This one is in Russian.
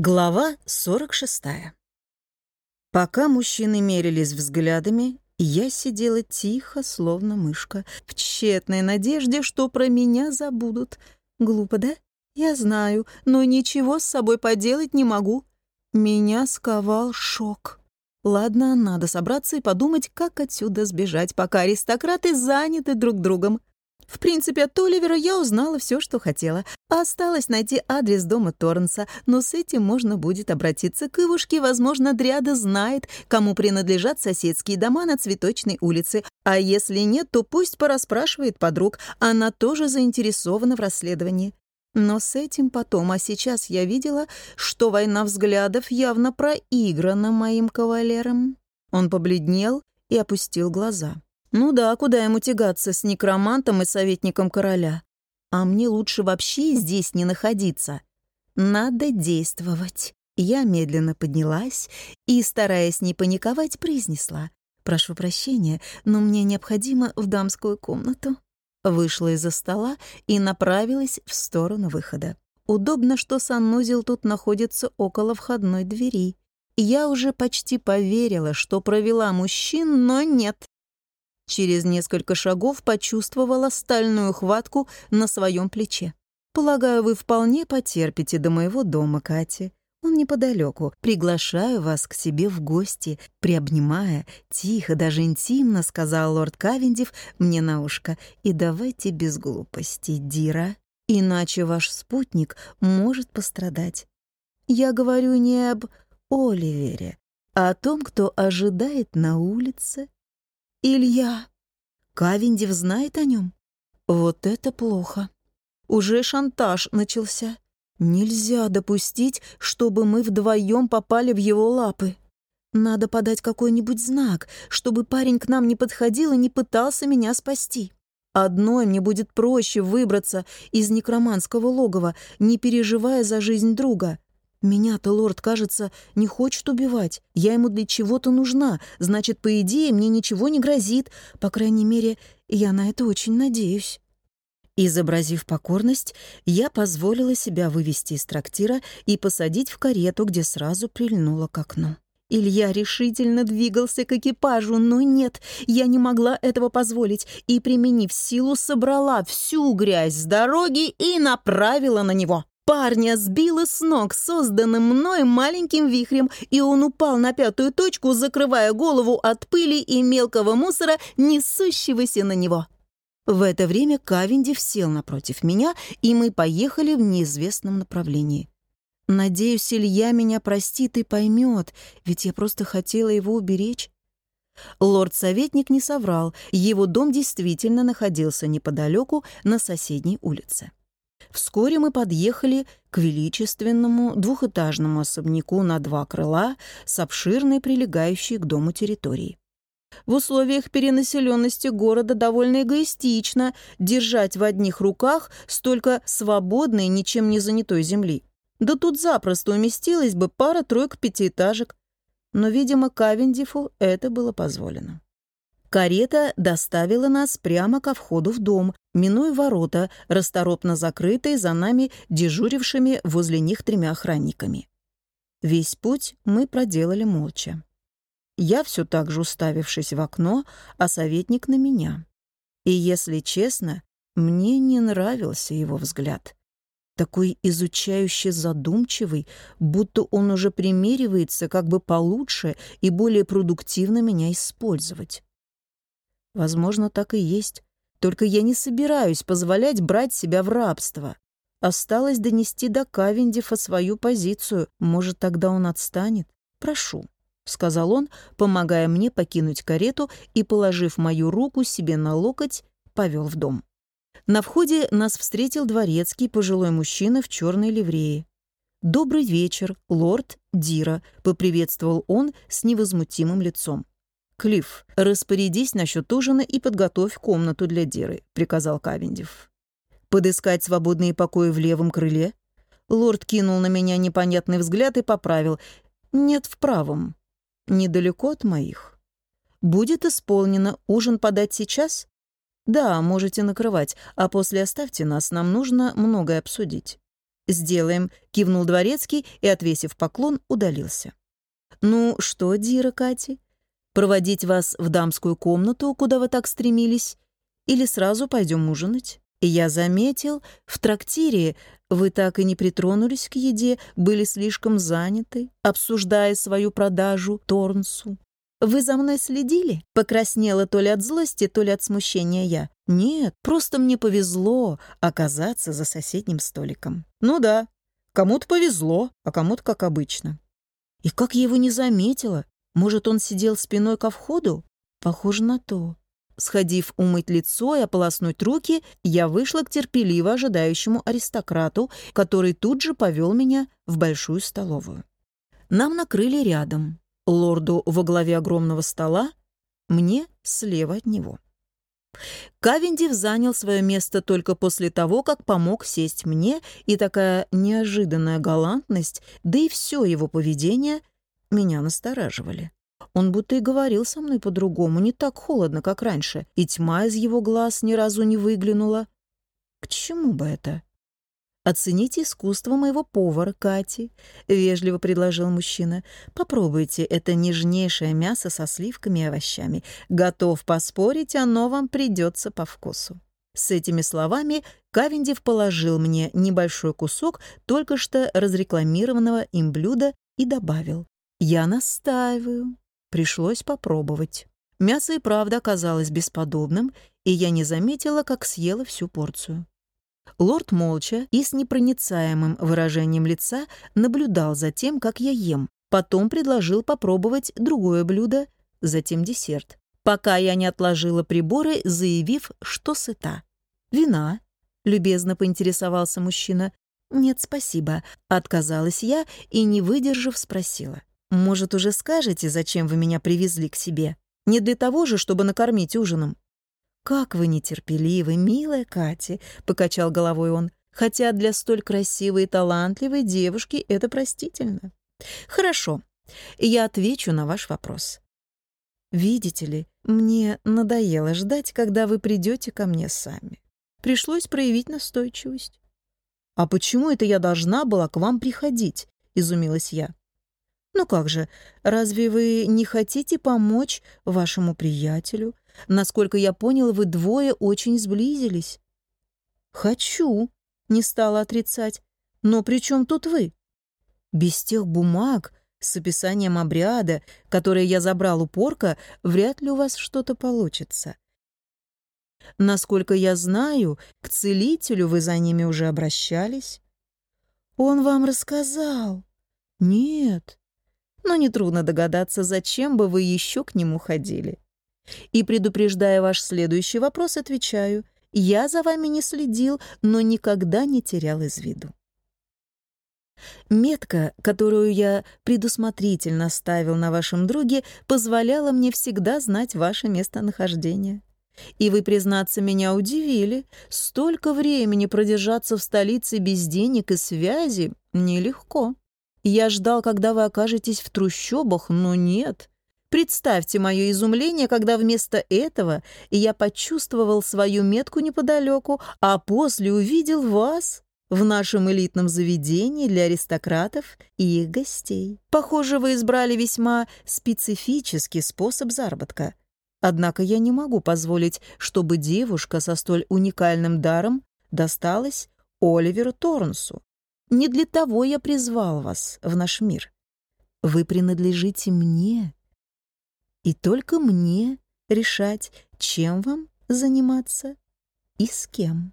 Глава 46. Пока мужчины мерились взглядами, я сидела тихо, словно мышка, в тщетной надежде, что про меня забудут. Глупо, да? Я знаю, но ничего с собой поделать не могу. Меня сковал шок. Ладно, надо собраться и подумать, как отсюда сбежать, пока аристократы заняты друг другом. В принципе, от Оливера я узнала все, что хотела. Осталось найти адрес дома Торренса, но с этим можно будет обратиться к Ивушке. Возможно, Дриада знает, кому принадлежат соседские дома на Цветочной улице. А если нет, то пусть порасспрашивает подруг. Она тоже заинтересована в расследовании. Но с этим потом, а сейчас я видела, что война взглядов явно проиграна моим кавалером. Он побледнел и опустил глаза. Ну да, куда ему тягаться с некромантом и советником короля? А мне лучше вообще здесь не находиться. Надо действовать. Я медленно поднялась и, стараясь не паниковать, произнесла. «Прошу прощения, но мне необходимо в дамскую комнату». Вышла из-за стола и направилась в сторону выхода. Удобно, что санузел тут находится около входной двери. Я уже почти поверила, что провела мужчин, но нет. Через несколько шагов почувствовала стальную хватку на своем плече. «Полагаю, вы вполне потерпите до моего дома, Катя. Он неподалеку. Приглашаю вас к себе в гости». Приобнимая, тихо, даже интимно, сказал лорд Кавендив мне на ушко. «И давайте без глупостей, Дира, иначе ваш спутник может пострадать». Я говорю не об Оливере, а о том, кто ожидает на улице Илья. Кавиндев знает о нем? Вот это плохо. Уже шантаж начался. Нельзя допустить, чтобы мы вдвоем попали в его лапы. Надо подать какой-нибудь знак, чтобы парень к нам не подходил и не пытался меня спасти. Одной мне будет проще выбраться из некроманского логова, не переживая за жизнь друга. Меня-то лорд, кажется, не хочет убивать. Я ему для чего-то нужна. Значит, по идее, мне ничего не грозит. По крайней мере, я на это очень надеюсь. Изобразив покорность, я позволила себя вывести из трактира и посадить в карету, где сразу прильнула к окну. Илья решительно двигался к экипажу, но нет, я не могла этого позволить и, применив силу, собрала всю грязь с дороги и направила на него. Парня сбило с ног созданным мной маленьким вихрем, и он упал на пятую точку, закрывая голову от пыли и мелкого мусора, несущегося на него. В это время Кавендив сел напротив меня, и мы поехали в неизвестном направлении. Надеюсь, Илья меня простит и поймет, ведь я просто хотела его уберечь. Лорд-советник не соврал, его дом действительно находился неподалеку на соседней улице. Вскоре мы подъехали к величественному двухэтажному особняку на два крыла с обширной прилегающей к дому территорией. В условиях перенаселенности города довольно эгоистично держать в одних руках столько свободной, ничем не занятой земли. Да тут запросто уместилась бы пара-тройка пятиэтажек. Но, видимо, Кавендифу это было позволено. Карета доставила нас прямо ко входу в дом, минуя ворота, расторопно закрытые за нами дежурившими возле них тремя охранниками. Весь путь мы проделали молча. Я все так же уставившись в окно, а советник на меня. И, если честно, мне не нравился его взгляд. Такой изучающе задумчивый, будто он уже примеривается как бы получше и более продуктивно меня использовать. Возможно, так и есть. Только я не собираюсь позволять брать себя в рабство. Осталось донести до Кавендифа свою позицию. Может, тогда он отстанет? Прошу, — сказал он, помогая мне покинуть карету и, положив мою руку себе на локоть, повел в дом. На входе нас встретил дворецкий пожилой мужчина в черной ливрее. «Добрый вечер, лорд Дира», — поприветствовал он с невозмутимым лицом. «Клифф, распорядись насчет ужина и подготовь комнату для Диры», — приказал Кавендив. «Подыскать свободные покои в левом крыле?» Лорд кинул на меня непонятный взгляд и поправил. «Нет, в правом. Недалеко от моих. Будет исполнено. Ужин подать сейчас?» «Да, можете накрывать, а после оставьте нас, нам нужно многое обсудить». «Сделаем», — кивнул дворецкий и, отвесив поклон, удалился. «Ну что, Дира Кати, проводить вас в дамскую комнату, куда вы так стремились, или сразу пойдем ужинать?» Я заметил, в трактире вы так и не притронулись к еде, были слишком заняты, обсуждая свою продажу Торнсу. Вы за мной следили? Покраснела то ли от злости, то ли от смущения я. Нет, просто мне повезло оказаться за соседним столиком. Ну да, кому-то повезло, а кому-то как обычно. И как я его не заметила? Может, он сидел спиной ко входу? Похоже на то. Сходив умыть лицо и ополоснуть руки, я вышла к терпеливо ожидающему аристократу, который тут же повел меня в большую столовую. Нам накрыли рядом лорду во главе огромного стола, мне слева от него. Кавендив занял свое место только после того, как помог сесть мне, и такая неожиданная галантность, да и все его поведение меня настораживали. Он будто и говорил со мной по-другому, не так холодно, как раньше, и тьма из его глаз ни разу не выглянула. К чему бы это? «Оцените искусство моего повара, Кати», — вежливо предложил мужчина. «Попробуйте это нежнейшее мясо со сливками и овощами. Готов поспорить, оно вам придется по вкусу». С этими словами Кавендив положил мне небольшой кусок только что разрекламированного им блюда и добавил. «Я настаиваю». Пришлось попробовать. Мясо и правда оказалось бесподобным, и я не заметила, как съела всю порцию. Лорд молча и с непроницаемым выражением лица наблюдал за тем, как я ем. Потом предложил попробовать другое блюдо, затем десерт. Пока я не отложила приборы, заявив, что сыта. «Вина?» — любезно поинтересовался мужчина. «Нет, спасибо», — отказалась я и, не выдержав, спросила. «Может, уже скажете, зачем вы меня привезли к себе? Не для того же, чтобы накормить ужином?» «Как вы нетерпеливы, милая Катя!» — покачал головой он. «Хотя для столь красивой и талантливой девушки это простительно. Хорошо, я отвечу на ваш вопрос. Видите ли, мне надоело ждать, когда вы придете ко мне сами. Пришлось проявить настойчивость». «А почему это я должна была к вам приходить?» — изумилась я. «Ну как же, разве вы не хотите помочь вашему приятелю, Насколько я понял, вы двое очень сблизились». «Хочу», — не стала отрицать. «Но при чем тут вы?» «Без тех бумаг с описанием обряда, которые я забрал у порка, вряд ли у вас что-то получится. Насколько я знаю, к целителю вы за ними уже обращались. Он вам рассказал? Нет. Но нетрудно догадаться, зачем бы вы еще к нему ходили. И, предупреждая ваш следующий вопрос, отвечаю, я за вами не следил, но никогда не терял из виду. Метка, которую я предусмотрительно ставил на вашем друге, позволяла мне всегда знать ваше местонахождение. И вы, признаться, меня удивили. Столько времени продержаться в столице без денег и связи нелегко. Я ждал, когда вы окажетесь в трущобах, но нет. Представьте мое изумление, когда вместо этого я почувствовал свою метку неподалеку, а после увидел вас в нашем элитном заведении для аристократов и их гостей. Похоже, вы избрали весьма специфический способ заработка. Однако я не могу позволить, чтобы девушка со столь уникальным даром досталась Оливеру Торнсу. Не для того я призвал вас в наш мир. Вы принадлежите мне, и только мне решать, чем вам заниматься и с кем.